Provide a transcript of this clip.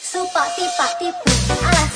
Supak tipak tipu ala ba